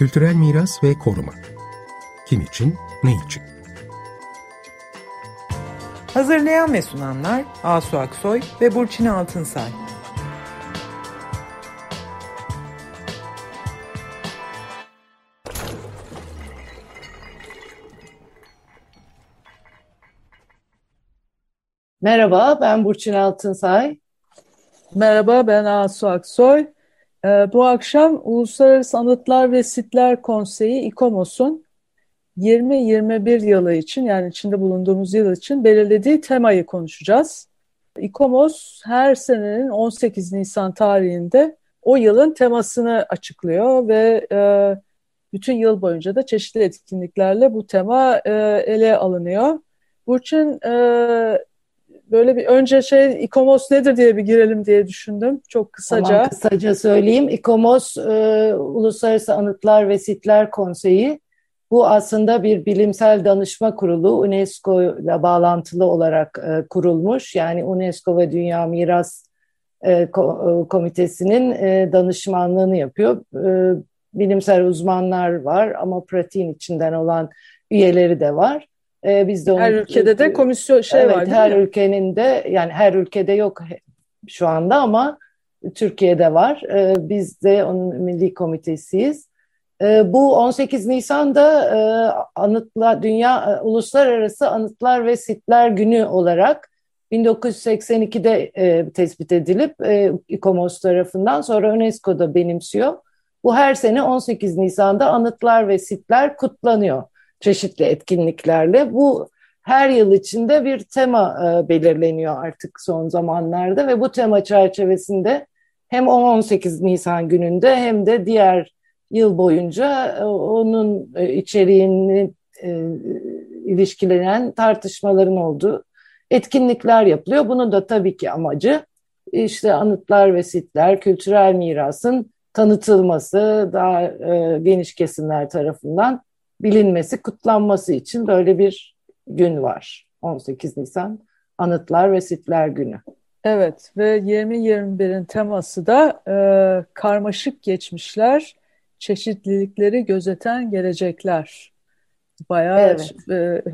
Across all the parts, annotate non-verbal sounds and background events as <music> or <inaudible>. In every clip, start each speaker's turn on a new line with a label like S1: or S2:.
S1: Kültürel miras ve koruma. Kim için, ne için?
S2: Hazırlayan ve sunanlar Asu Aksoy ve Burçin Altınsay.
S3: Merhaba, ben Burçin Altınsay.
S4: Merhaba, ben Asu Aksoy. Ee, bu akşam Uluslararası Anıtlar ve Sitler Konseyi İKOMOS'un 20-21 yılı için yani içinde bulunduğumuz yıl için belirlediği temayı konuşacağız. İKOMOS her senenin 18 Nisan tarihinde o yılın temasını açıklıyor ve e, bütün yıl boyunca da çeşitli etkinliklerle bu tema e, ele alınıyor. Burçin e, böyle bir önce şey İKOMOS nedir diye bir girelim diye düşündüm. Çok kısaca.
S3: Tamam, kısaca söyleyeyim. İKOMOS e, Uluslararası Anıtlar ve Sitler Konseyi. Bu aslında bir bilimsel danışma kurulu UNESCO ile bağlantılı olarak e, kurulmuş. Yani UNESCO ve Dünya Miras e, e, Komitesi'nin e, danışmanlığını yapıyor. E, bilimsel uzmanlar var ama pratiğin içinden olan üyeleri de var.
S4: E, biz de her ülkede de komisyon şey
S3: evet,
S4: var
S3: her mi? ülkenin de yani her ülkede yok şu anda ama Türkiye'de var. E, biz de onun milli komitesiyiz. E, bu 18 Nisan'da e, anıtlar Dünya e, Uluslararası Anıtlar ve Sitler Günü olarak 1982'de e, tespit edilip e, İKOMOS tarafından sonra UNESCO'da benimsiyor. Bu her sene 18 Nisan'da anıtlar ve sitler kutlanıyor çeşitli etkinliklerle. Bu her yıl içinde bir tema e, belirleniyor artık son zamanlarda ve bu tema çerçevesinde hem 18 Nisan gününde hem de diğer yıl boyunca e, onun e, içeriğini ilişkilenen tartışmaların olduğu etkinlikler yapılıyor. Bunun da tabii ki amacı işte anıtlar ve sitler, kültürel mirasın tanıtılması daha geniş kesimler tarafından bilinmesi, kutlanması için böyle bir gün var. 18 Nisan Anıtlar ve Sitler Günü.
S4: Evet ve 2021'in teması da e, karmaşık geçmişler, çeşitlilikleri gözeten gelecekler. Bayağı evet. e, <laughs>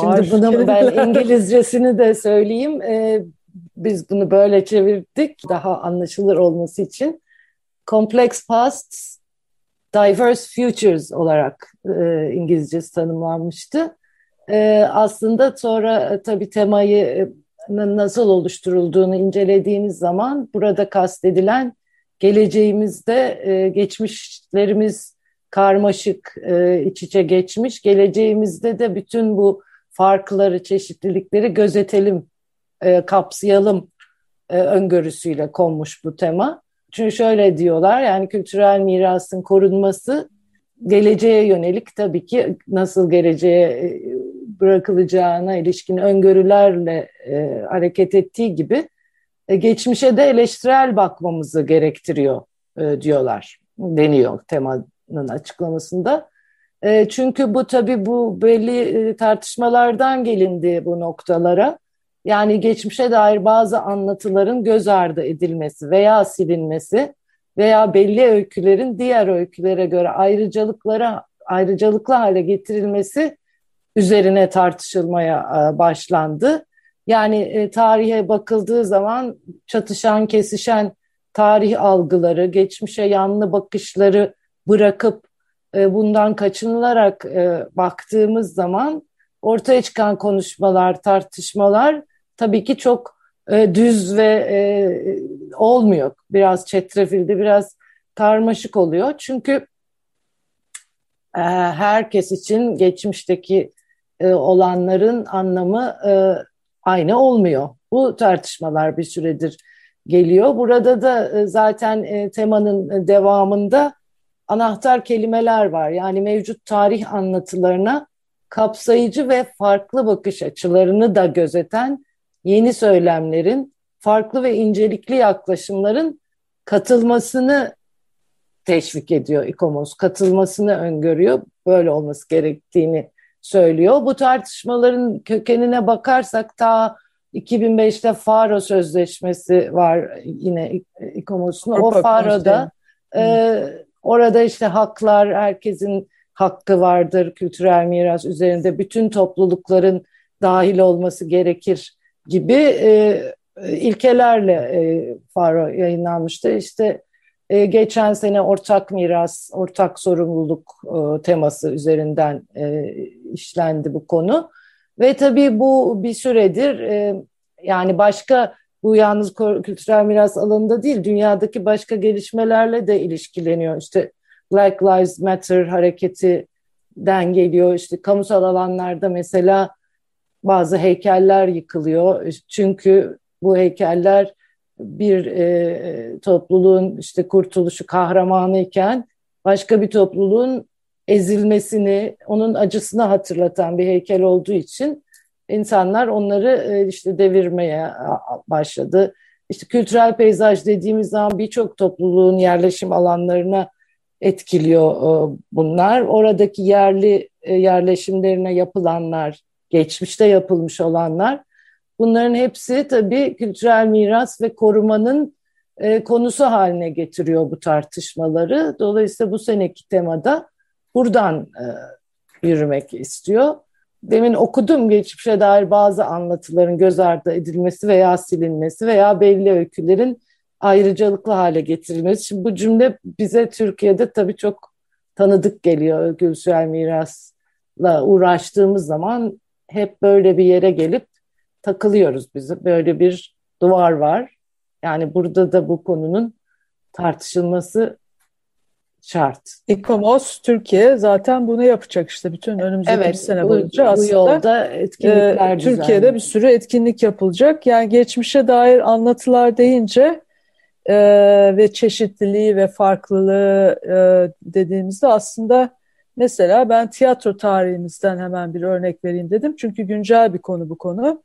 S3: Şimdi bunu ben <laughs> İngilizcesini de söyleyeyim. Ee, biz bunu böyle çevirdik daha anlaşılır olması için. Complex Pasts Diverse Futures olarak e, İngilizcesi tanımlanmıştı. E, aslında sonra e, tabii temayı e, nasıl oluşturulduğunu incelediğimiz zaman burada kastedilen geleceğimizde e, geçmişlerimiz karmaşık, e, iç içe geçmiş. Geleceğimizde de bütün bu farkları, çeşitlilikleri gözetelim, e, kapsayalım e, öngörüsüyle konmuş bu tema. Çünkü şöyle diyorlar yani kültürel mirasın korunması geleceğe yönelik tabii ki nasıl geleceğe e, bırakılacağına ilişkin öngörülerle e, hareket ettiği gibi e, geçmişe de eleştirel bakmamızı gerektiriyor e, diyorlar deniyor temanın açıklamasında. E, çünkü bu tabii bu belli e, tartışmalardan gelindi bu noktalara. Yani geçmişe dair bazı anlatıların göz ardı edilmesi veya silinmesi veya belli öykülerin diğer öykülere göre ayrıcalıklara ayrıcalıklı hale getirilmesi üzerine tartışılmaya e, başlandı. Yani e, tarihe bakıldığı zaman çatışan, kesişen tarih algıları, geçmişe yanlı bakışları bırakıp e, bundan kaçınılarak baktığımız zaman ortaya çıkan konuşmalar, tartışmalar tabii ki çok e, düz ve e, olmuyor. Biraz çetrefilli, biraz karmaşık oluyor. Çünkü e, herkes için geçmişteki e, olanların anlamı e, aynı olmuyor. Bu tartışmalar bir süredir geliyor. Burada da e, zaten e, temanın devamında anahtar kelimeler var. Yani mevcut tarih anlatılarına kapsayıcı ve farklı bakış açılarını da gözeten yeni söylemlerin, farklı ve incelikli yaklaşımların katılmasını teşvik ediyor İKOMOS, katılmasını öngörüyor, böyle olması gerektiğini söylüyor. Bu tartışmaların kökenine bakarsak ta 2005'te Faro Sözleşmesi var yine İKOMOS'un. O Faro'da e, orada işte haklar, herkesin hakkı vardır kültürel miras üzerinde bütün toplulukların dahil olması gerekir gibi e, ilkelerle e, Faro yayınlanmıştı. İşte e, geçen sene ortak miras, ortak sorumluluk e, teması üzerinden e, işlendi bu konu. Ve tabii bu bir süredir e, yani başka bu yalnız kültürel miras alanında değil, dünyadaki başka gelişmelerle de ilişkileniyor. İşte Black Lives Matter hareketinden geliyor. İşte kamusal alanlarda mesela bazı heykeller yıkılıyor. Çünkü bu heykeller bir e, topluluğun işte kurtuluşu kahramanı iken başka bir topluluğun ezilmesini, onun acısını hatırlatan bir heykel olduğu için insanlar onları e, işte devirmeye başladı. İşte kültürel peyzaj dediğimiz zaman birçok topluluğun yerleşim alanlarına etkiliyor e, bunlar. Oradaki yerli e, yerleşimlerine yapılanlar, geçmişte yapılmış olanlar bunların hepsi tabii kültürel miras ve korumanın konusu haline getiriyor bu tartışmaları. Dolayısıyla bu seneki temada buradan yürümek istiyor demin okudum geçmişe dair bazı anlatıların göz ardı edilmesi veya silinmesi veya belli öykülerin ayrıcalıklı hale getirilmesi. Şimdi bu cümle bize Türkiye'de tabii çok tanıdık geliyor. Kültürel mirasla uğraştığımız zaman hep böyle bir yere gelip takılıyoruz biz. Böyle bir duvar var. Yani burada da bu konunun tartışılması şart.
S4: İKOMOS Türkiye zaten bunu yapacak işte bütün önümüzdeki evet, bir sene bu, boyunca bu aslında yolda etkinlikler e, Türkiye'de bir sürü etkinlik yapılacak. Yani geçmişe dair anlatılar deyince e, ve çeşitliliği ve farklılığı e, dediğimizde aslında mesela ben tiyatro tarihimizden hemen bir örnek vereyim dedim. Çünkü güncel bir konu bu konu.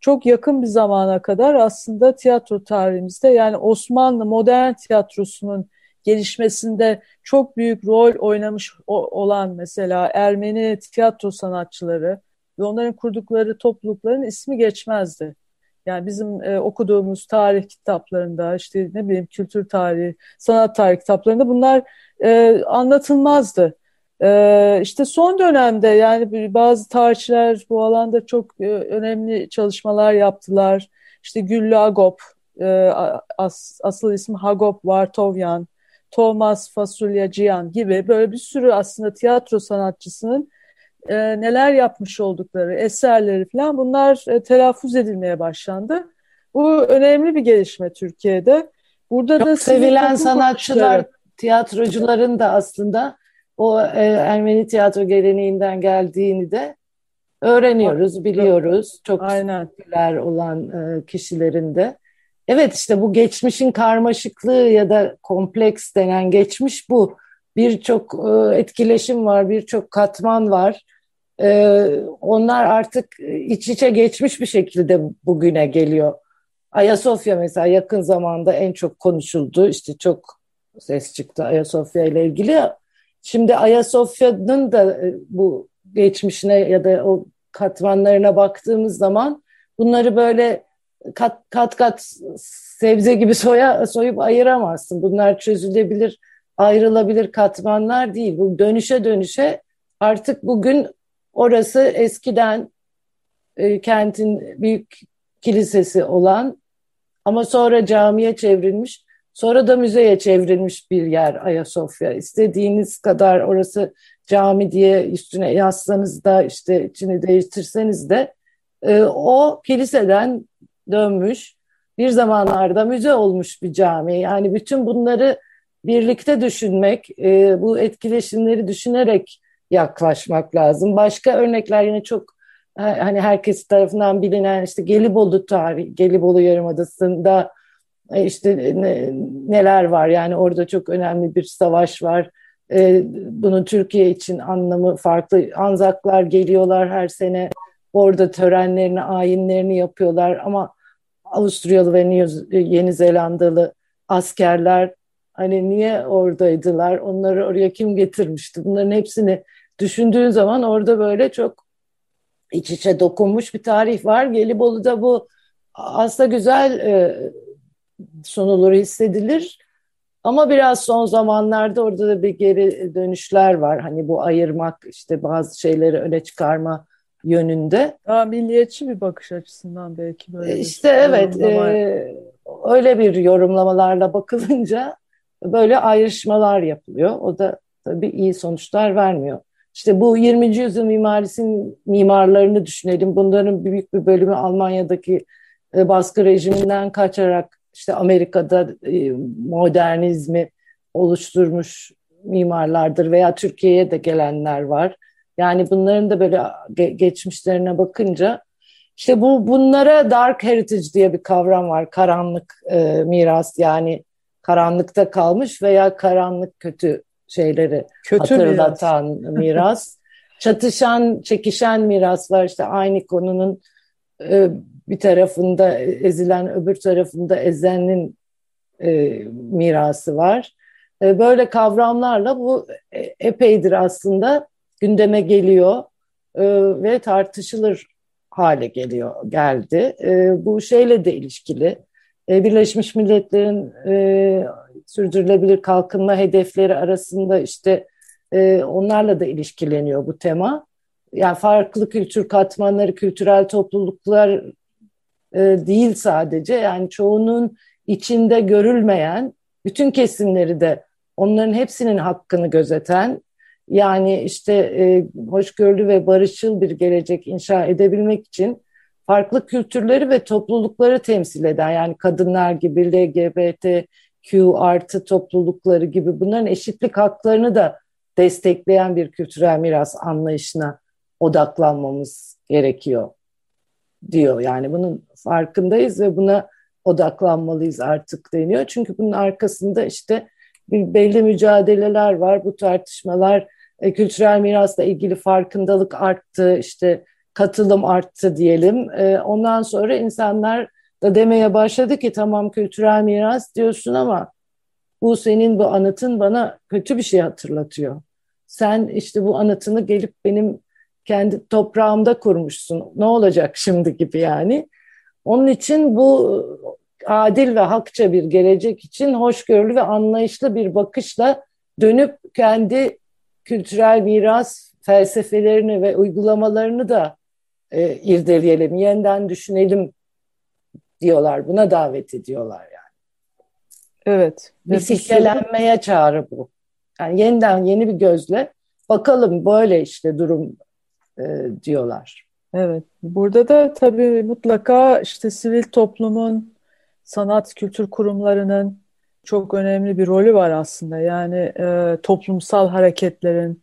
S4: Çok yakın bir zamana kadar aslında tiyatro tarihimizde yani Osmanlı modern tiyatrosunun gelişmesinde çok büyük rol oynamış olan mesela Ermeni tiyatro sanatçıları ve onların kurdukları toplulukların ismi geçmezdi. Yani bizim e, okuduğumuz tarih kitaplarında işte ne bileyim kültür tarihi, sanat tarihi kitaplarında bunlar e, anlatılmazdı. E, işte son dönemde yani bazı tarihçiler bu alanda çok e, önemli çalışmalar yaptılar. İşte Güllü Agop, e, as, asıl ismi Hagop Vartovyan, Thomas Fasulya Cihan gibi böyle bir sürü aslında tiyatro sanatçısının e, neler yapmış oldukları eserleri falan bunlar e, telaffuz edilmeye başlandı. Bu önemli bir gelişme Türkiye'de.
S3: Burada Çok da sevilen sanatçılar, kuruluşları... tiyatrocuların da aslında o e, Ermeni tiyatro geleneğinden geldiğini de öğreniyoruz, biliyoruz. Çok Aynen. olan e, kişilerin de. Evet işte bu geçmişin karmaşıklığı ya da kompleks denen geçmiş bu. Birçok e, etkileşim var, birçok katman var. E, onlar artık iç içe geçmiş bir şekilde bugüne geliyor. Ayasofya mesela yakın zamanda en çok konuşuldu. İşte çok ses çıktı Ayasofya ile ilgili. Şimdi Ayasofya'nın da e, bu geçmişine ya da o katmanlarına baktığımız zaman bunları böyle kat kat kat sebze gibi soya soyup ayıramazsın. Bunlar çözülebilir, ayrılabilir katmanlar değil. Bu dönüşe dönüşe artık bugün orası eskiden e, kentin büyük kilisesi olan ama sonra camiye çevrilmiş, sonra da müzeye çevrilmiş bir yer Ayasofya. İstediğiniz kadar orası cami diye üstüne yazsanız da işte içini değiştirseniz de e, o kiliseden dönmüş, bir zamanlarda müze olmuş bir cami. Yani bütün bunları birlikte düşünmek, e, bu etkileşimleri düşünerek yaklaşmak lazım. Başka örnekler yine çok hani herkes tarafından bilinen işte Gelibolu tarihi, Gelibolu Yarımadası'nda e, işte ne, neler var yani orada çok önemli bir savaş var. E, bunun Türkiye için anlamı farklı. Anzaklar geliyorlar her sene orada törenlerini, ayinlerini yapıyorlar ama Avusturyalı ve Yeni Zelandalı askerler hani niye oradaydılar? Onları oraya kim getirmişti? Bunların hepsini düşündüğün zaman orada böyle çok iç içe dokunmuş bir tarih var. Gelibolu'da bu aslında güzel e, sunulur, hissedilir. Ama biraz son zamanlarda orada da bir geri dönüşler var. Hani bu ayırmak, işte bazı şeyleri öne çıkarma yönünde.
S4: Daha milliyetçi bir bakış açısından belki böyle.
S3: E, işte evet, e, öyle bir yorumlamalarla bakılınca böyle ayrışmalar yapılıyor. O da tabii iyi sonuçlar vermiyor. İşte bu 20. yüzyıl mimarisinin mimarlarını düşünelim. Bunların büyük bir bölümü Almanya'daki e, baskı rejiminden kaçarak işte Amerika'da e, modernizmi oluşturmuş mimarlardır veya Türkiye'ye de gelenler var. Yani bunların da böyle geçmişlerine bakınca işte bu bunlara dark heritage diye bir kavram var. Karanlık e, miras yani karanlıkta kalmış veya karanlık kötü şeyleri kötü hatırlatan miras. <laughs> miras. Çatışan, çekişen miras var. İşte aynı konunun e, bir tarafında ezilen, öbür tarafında ezenin e, mirası var. E, böyle kavramlarla bu e, epeydir aslında gündeme geliyor e, ve tartışılır hale geliyor, geldi. E, bu şeyle de ilişkili. E, Birleşmiş Milletler'in e, sürdürülebilir kalkınma hedefleri arasında işte e, onlarla da ilişkileniyor bu tema. Yani farklı kültür katmanları, kültürel topluluklar e, değil sadece. Yani çoğunun içinde görülmeyen bütün kesimleri de onların hepsinin hakkını gözeten yani işte e, hoşgörülü ve barışçıl bir gelecek inşa edebilmek için farklı kültürleri ve toplulukları temsil eden yani kadınlar gibi LGBTQ artı toplulukları gibi bunların eşitlik haklarını da destekleyen bir kültürel miras anlayışına odaklanmamız gerekiyor diyor. Yani bunun farkındayız ve buna odaklanmalıyız artık deniyor. Çünkü bunun arkasında işte bir belli mücadeleler var. Bu tartışmalar e, kültürel mirasla ilgili farkındalık arttı, işte katılım arttı diyelim. E, ondan sonra insanlar da demeye başladı ki tamam kültürel miras diyorsun ama bu senin bu anıtın bana kötü bir şey hatırlatıyor. Sen işte bu anıtını gelip benim kendi toprağımda kurmuşsun. Ne olacak şimdi gibi yani. Onun için bu adil ve hakça bir gelecek için hoşgörülü ve anlayışlı bir bakışla dönüp kendi kültürel miras felsefelerini ve uygulamalarını da e, irdeleyelim, yeniden düşünelim diyorlar. Buna davet ediyorlar yani.
S4: Evet.
S3: Bir silkelenmeye çağrı bu. Yani yeniden yeni bir gözle bakalım böyle işte durum e, diyorlar.
S4: Evet. Burada da tabii mutlaka işte sivil toplumun, sanat kültür kurumlarının çok önemli bir rolü var aslında. Yani e, toplumsal hareketlerin,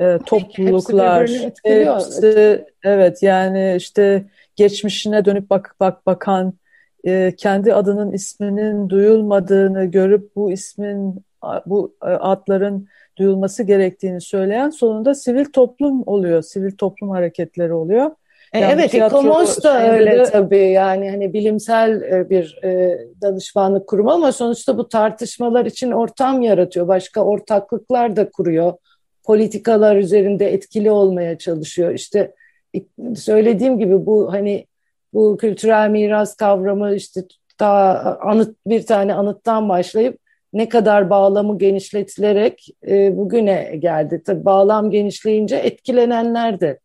S4: e, topluluklar, hepsi, evet yani işte geçmişine dönüp bak bak bakan, e, kendi adının isminin duyulmadığını görüp bu ismin bu e, adların duyulması gerektiğini söyleyen sonunda sivil toplum oluyor, sivil toplum hareketleri oluyor.
S3: E, yani evet, Ecomos da öyle de... tabii yani hani bilimsel e, bir danışmanlık kurumu ama sonuçta bu tartışmalar için ortam yaratıyor. Başka ortaklıklar da kuruyor. Politikalar üzerinde etkili olmaya çalışıyor. İşte söylediğim gibi bu hani bu kültürel miras kavramı işte daha anıt bir tane anıttan başlayıp ne kadar bağlamı genişletilerek e, bugüne geldi. Tabii bağlam genişleyince etkilenenler de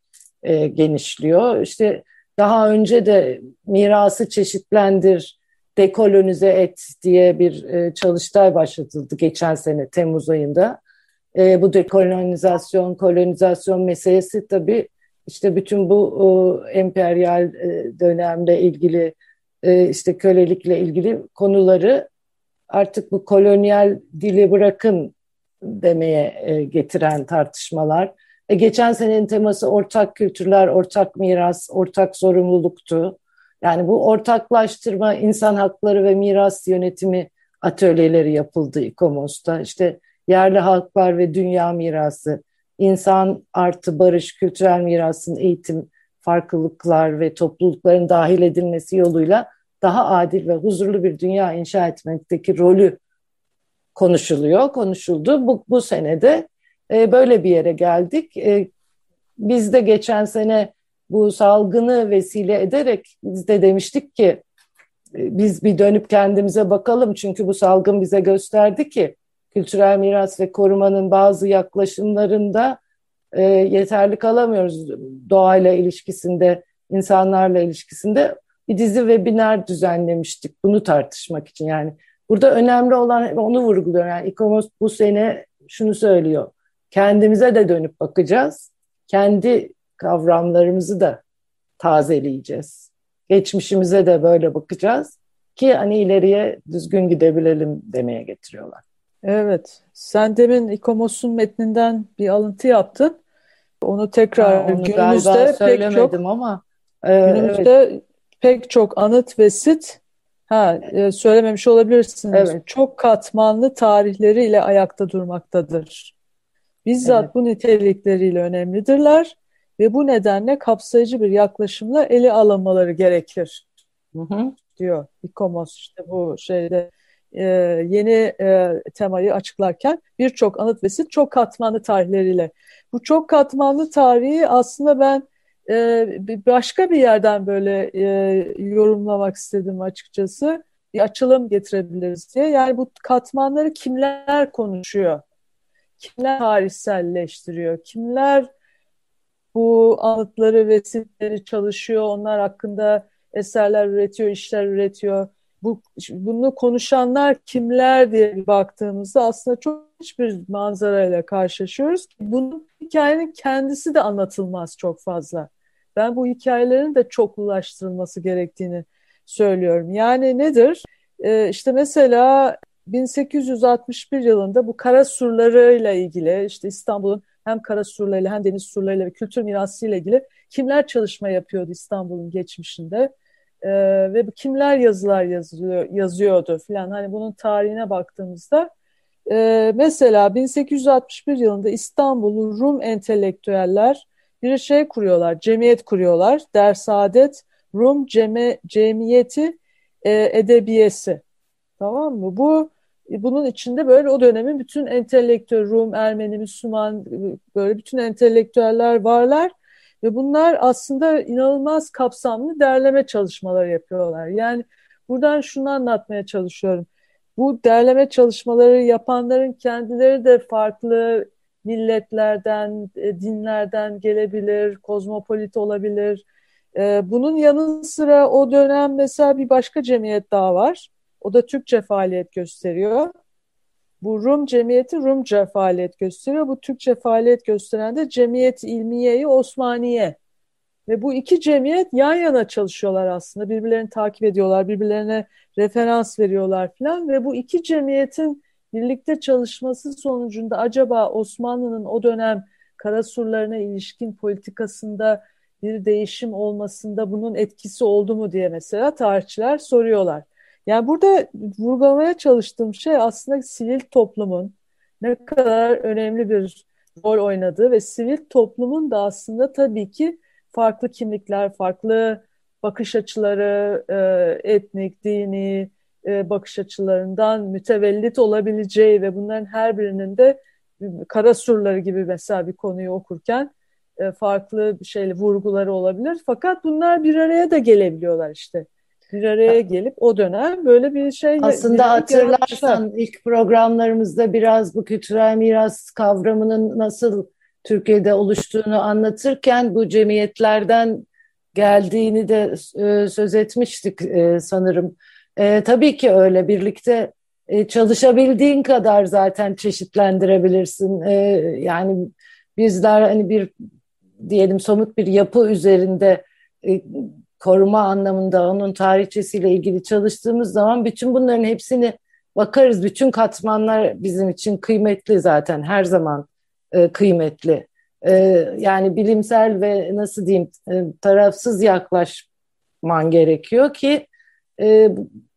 S3: e, genişliyor. İşte daha önce de mirası çeşitlendir, dekolonize et diye bir e, çalıştay başlatıldı geçen sene Temmuz ayında. E, bu dekolonizasyon, kolonizasyon meselesi tabii işte bütün bu e, emperyal e, dönemle ilgili e, işte kölelikle ilgili konuları artık bu kolonyal dili bırakın demeye e, getiren tartışmalar. E, geçen senenin teması ortak kültürler, ortak miras, ortak sorumluluktu. Yani bu ortaklaştırma, insan hakları ve miras yönetimi atölyeleri yapıldı İKOMOS'ta. İşte yerli halklar ve dünya mirası, insan artı barış, kültürel mirasın eğitim, farklılıklar ve toplulukların dahil edilmesi yoluyla daha adil ve huzurlu bir dünya inşa etmekteki rolü konuşuluyor, konuşuldu. Bu, bu senede e, böyle bir yere geldik. E, biz de geçen sene bu salgını vesile ederek biz de demiştik ki biz bir dönüp kendimize bakalım çünkü bu salgın bize gösterdi ki kültürel miras ve korumanın bazı yaklaşımlarında e, yeterli kalamıyoruz doğayla ilişkisinde, insanlarla ilişkisinde. Bir dizi webinar düzenlemiştik bunu tartışmak için yani. Burada önemli olan onu vurguluyor. Yani İKOMOS bu sene şunu söylüyor. Kendimize de dönüp bakacağız. Kendi kavramlarımızı da tazeleyeceğiz. Geçmişimize de böyle bakacağız ki hani ileriye düzgün gidebilelim demeye getiriyorlar.
S4: Evet. Sen demin İkomos'un metninden bir alıntı yaptın. Onu tekrar ha, onu günümüzde pek çok
S3: ama
S4: e, günümüzde evet. pek çok anıt ve sit ha e, söylememiş olabilirsiniz. Evet. Çok katmanlı tarihleriyle ayakta durmaktadır. Bizzat evet. bu nitelikleriyle önemlidirler ve bu nedenle kapsayıcı bir yaklaşımla ele alınmaları gerekir. Hı hı. diyor İkomos işte bu şeyde e, yeni e, temayı açıklarken birçok anıt ve sit çok katmanlı tarihleriyle. Bu çok katmanlı tarihi aslında ben e, başka bir yerden böyle e, yorumlamak istedim açıkçası. Bir açılım getirebiliriz diye. Yani bu katmanları kimler konuşuyor? Kimler tarihselleştiriyor? Kimler bu anıtları ve sitleri çalışıyor? Onlar hakkında eserler üretiyor, işler üretiyor bu bunu konuşanlar kimler diye bir baktığımızda aslında çok bir manzarayla karşılaşıyoruz. Bunun hikayenin kendisi de anlatılmaz çok fazla. Ben bu hikayelerin de çoklulaştırılması gerektiğini söylüyorum. Yani nedir? Ee, işte mesela 1861 yılında bu kara surlarıyla ilgili işte İstanbul'un hem kara surlarıyla hem deniz surlarıyla ve kültür mirası ile ilgili kimler çalışma yapıyordu İstanbul'un geçmişinde? E, ve kimler yazılar yazıyor, yazıyordu filan hani bunun tarihine baktığımızda e, mesela 1861 yılında İstanbul'u Rum entelektüeller bir şey kuruyorlar, cemiyet kuruyorlar. Dersadet Rum Ceme, Cemiyeti e, Edebiyesi. Tamam mı? Bu bunun içinde böyle o dönemin bütün entelektüel Rum, Ermeni, Müslüman böyle bütün entelektüeller varlar ve bunlar aslında inanılmaz kapsamlı derleme çalışmaları yapıyorlar. Yani buradan şunu anlatmaya çalışıyorum. Bu derleme çalışmaları yapanların kendileri de farklı milletlerden, e, dinlerden gelebilir, kozmopolit olabilir. E, bunun yanı sıra o dönem mesela bir başka cemiyet daha var. O da Türkçe faaliyet gösteriyor. Bu Rum cemiyeti Rumca faaliyet gösteriyor. Bu Türkçe faaliyet gösteren de Cemiyet İlmiye-i Osmaniye. Ve bu iki cemiyet yan yana çalışıyorlar aslında. Birbirlerini takip ediyorlar, birbirlerine referans veriyorlar falan. Ve bu iki cemiyetin birlikte çalışması sonucunda acaba Osmanlı'nın o dönem Karasurlarına ilişkin politikasında bir değişim olmasında bunun etkisi oldu mu diye mesela tarihçiler soruyorlar. Yani burada vurgulamaya çalıştığım şey aslında sivil toplumun ne kadar önemli bir rol oynadığı ve sivil toplumun da aslında tabii ki farklı kimlikler, farklı bakış açıları, e, etnik, dini e, bakış açılarından mütevellit olabileceği ve bunların her birinin de kara surları gibi mesela bir konuyu okurken e, farklı şeyle vurguları olabilir. Fakat bunlar bir araya da gelebiliyorlar işte bir araya gelip o dönem böyle bir şey
S3: aslında hatırlarsan ilk programlarımızda biraz bu kültürel miras kavramının nasıl Türkiye'de oluştuğunu anlatırken bu cemiyetlerden geldiğini de e, söz etmiştik e, sanırım. E, tabii ki öyle birlikte çalışabildiğin kadar zaten çeşitlendirebilirsin. yani bizler hani bir diyelim somut bir yapı üzerinde koruma anlamında onun tarihçesiyle ilgili çalıştığımız zaman bütün bunların hepsini bakarız. Bütün katmanlar bizim için kıymetli zaten her zaman e, kıymetli. E, yani bilimsel ve nasıl diyeyim e, tarafsız yaklaşman gerekiyor ki e,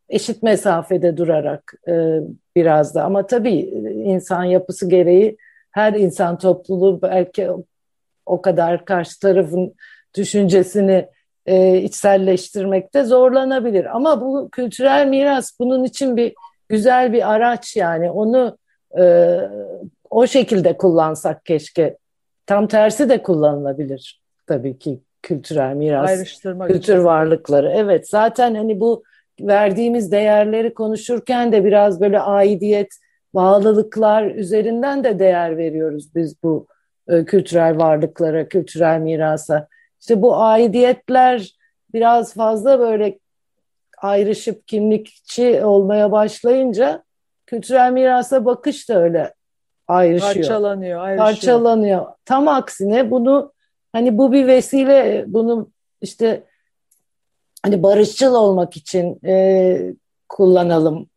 S3: eşit mesafede durarak e, biraz da. Ama tabii insan yapısı gereği her insan topluluğu belki o kadar karşı tarafın düşüncesini e, içselleştirmekte zorlanabilir. Ama bu kültürel miras bunun için bir güzel bir araç yani onu e, o şekilde kullansak keşke. Tam tersi de kullanılabilir tabii ki kültürel miras, kültür için. varlıkları. Evet zaten hani bu verdiğimiz değerleri konuşurken de biraz böyle aidiyet, bağlılıklar üzerinden de değer veriyoruz biz bu e, kültürel varlıklara, kültürel mirasa. İşte bu aidiyetler biraz fazla böyle ayrışıp kimlikçi olmaya başlayınca kültürel mirasa bakış da öyle ayrışıyor.
S4: Parçalanıyor,
S3: ayrışıyor. Parçalanıyor. Tam aksine bunu hani bu bir vesile bunu işte hani barışçıl olmak için e, kullanalım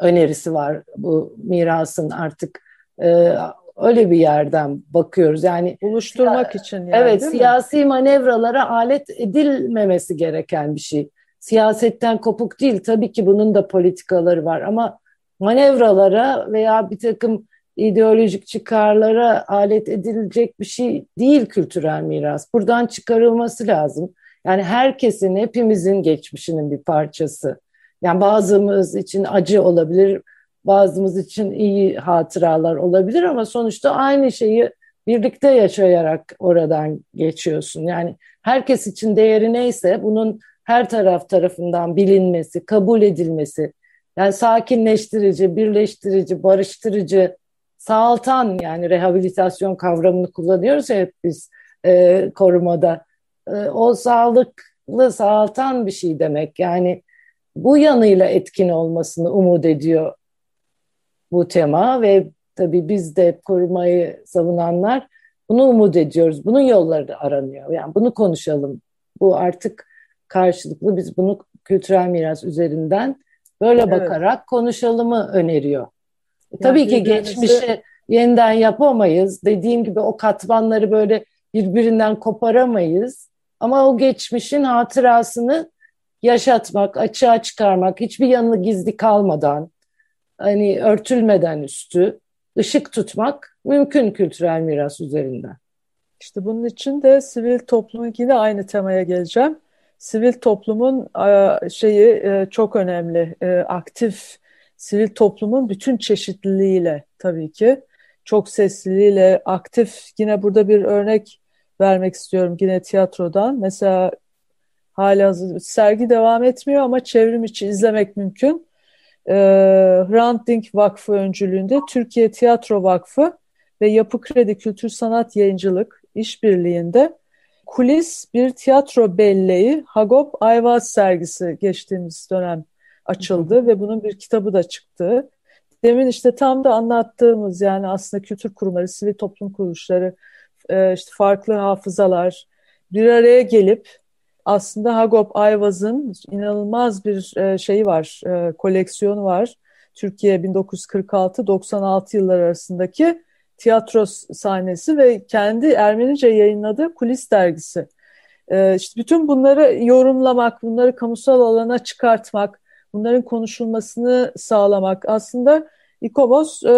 S3: önerisi var bu mirasın artık e, öyle bir yerden bakıyoruz. Yani
S4: buluşturmak ya, için yani.
S3: Evet, siyasi mi? manevralara alet edilmemesi gereken bir şey. Siyasetten kopuk değil. Tabii ki bunun da politikaları var ama manevralara veya bir takım ideolojik çıkarlara alet edilecek bir şey değil kültürel miras. Buradan çıkarılması lazım. Yani herkesin, hepimizin geçmişinin bir parçası. Yani bazımız için acı olabilir, bazımız için iyi hatıralar olabilir ama sonuçta aynı şeyi birlikte yaşayarak oradan geçiyorsun. Yani herkes için değeri neyse bunun her taraf tarafından bilinmesi, kabul edilmesi, yani sakinleştirici, birleştirici, barıştırıcı, sağaltan yani rehabilitasyon kavramını kullanıyoruz ya hep biz e, korumada. E, o sağlıklı, sağaltan bir şey demek. Yani bu yanıyla etkin olmasını umut ediyor bu tema ve tabii biz de korumayı savunanlar bunu umut ediyoruz. Bunun yolları aranıyor. Yani bunu konuşalım. Bu artık karşılıklı biz bunu kültürel miras üzerinden böyle evet. bakarak konuşalımı öneriyor. Yani Tabii ki geçmişi yeniden yapamayız. Dediğim gibi o katmanları böyle birbirinden koparamayız. Ama o geçmişin hatırasını yaşatmak, açığa çıkarmak, hiçbir yanı gizli kalmadan, hani örtülmeden üstü, ışık tutmak mümkün kültürel miras üzerinden.
S4: İşte bunun için de sivil toplumun yine aynı temaya geleceğim. Sivil toplumun şeyi e, çok önemli, e, aktif sivil toplumun bütün çeşitliliğiyle tabii ki, çok sesliliğiyle aktif. Yine burada bir örnek vermek istiyorum yine tiyatrodan. Mesela hala sergi devam etmiyor ama çevrim içi izlemek mümkün. E, Hrant Dink Vakfı öncülüğünde Türkiye Tiyatro Vakfı ve Yapı Kredi Kültür Sanat Yayıncılık işbirliğinde kulis bir tiyatro belleği Hagop Ayvaz sergisi geçtiğimiz dönem açıldı ve bunun bir kitabı da çıktı. Demin işte tam da anlattığımız yani aslında kültür kurumları, sivil toplum kuruluşları, e, işte farklı hafızalar bir araya gelip aslında Hagop Ayvaz'ın inanılmaz bir e, şeyi var, e, koleksiyonu var. Türkiye 1946-96 yıllar arasındaki tiyatro sahnesi ve kendi Ermenice yayınladığı Kulis dergisi. E, işte bütün bunları yorumlamak, bunları kamusal alana çıkartmak, bunların konuşulmasını sağlamak aslında İKOMOS e,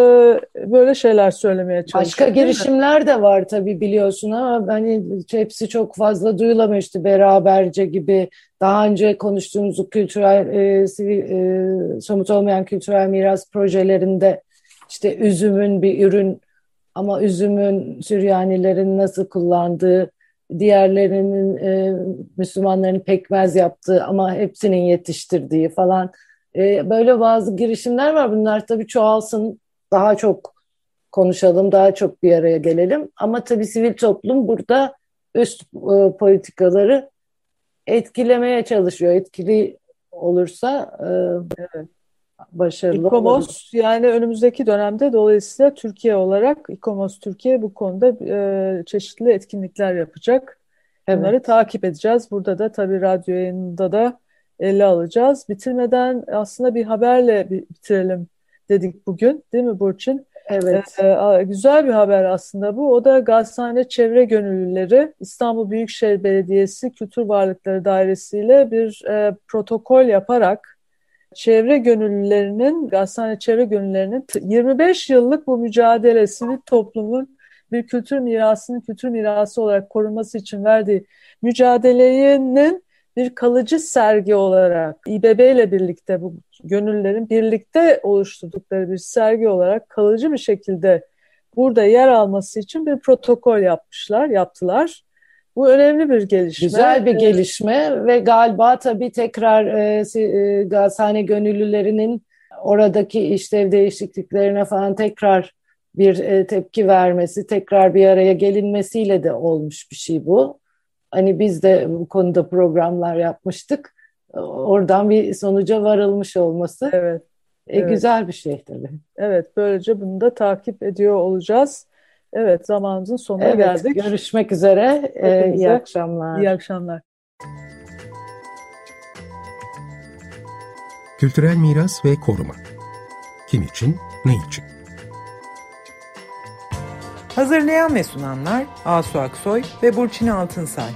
S4: böyle şeyler söylemeye çalışıyor.
S3: Başka girişimler de var tabii biliyorsun ama hani hepsi çok fazla duyulamıştı beraberce gibi. Daha önce konuştuğumuz kültürel, e, sivil, e, somut olmayan kültürel miras projelerinde işte üzümün bir ürün ama üzümün Süryanilerin nasıl kullandığı, diğerlerinin e, Müslümanların pekmez yaptığı ama hepsinin yetiştirdiği falan e, böyle bazı girişimler var. Bunlar tabii çoğalsın, daha çok konuşalım, daha çok bir araya gelelim. Ama tabii sivil toplum burada üst e, politikaları etkilemeye çalışıyor. Etkili olursa e, evet. başarılı
S4: İKOMOS olur. yani önümüzdeki dönemde dolayısıyla Türkiye olarak İKOMOS Türkiye bu konuda e, çeşitli etkinlikler yapacak. Bunları evet. takip edeceğiz. Burada da tabii radyo yayınında da ele alacağız. Bitirmeden aslında bir haberle bitirelim dedik bugün değil mi Burçin?
S3: Evet.
S4: Ee, güzel bir haber aslında bu. O da Gazhane Çevre Gönüllüleri İstanbul Büyükşehir Belediyesi Kültür Varlıkları Dairesi ile bir e, protokol yaparak çevre gönüllülerinin, Gazhane Çevre Gönüllülerinin 25 yıllık bu mücadele sivil toplumun bir kültür mirasının kültür mirası olarak korunması için verdiği mücadelenin bir kalıcı sergi olarak İBB ile birlikte bu gönüllerin birlikte oluşturdukları bir sergi olarak kalıcı bir şekilde burada yer alması için bir protokol yapmışlar, yaptılar. Bu önemli bir gelişme.
S3: Güzel bir gelişme ve galiba tabii tekrar e, e, Gazhane gönüllülerinin oradaki işlev değişikliklerine falan tekrar bir e, tepki vermesi, tekrar bir araya gelinmesiyle de olmuş bir şey bu. Hani biz de bu konuda programlar yapmıştık. Oradan bir sonuca varılmış olması
S4: evet,
S3: e, evet. güzel bir şey tabii.
S4: Evet, böylece bunu da takip ediyor olacağız. Evet, zamanımızın sonuna
S3: evet,
S4: geldik.
S3: Görüşmek üzere. Ee, iyi akşamlar.
S4: İyi akşamlar.
S1: Kültürel miras ve koruma. Kim için, ne için?
S2: Hazırlayan ve sunanlar Asu Aksoy ve Burçin Altınsay.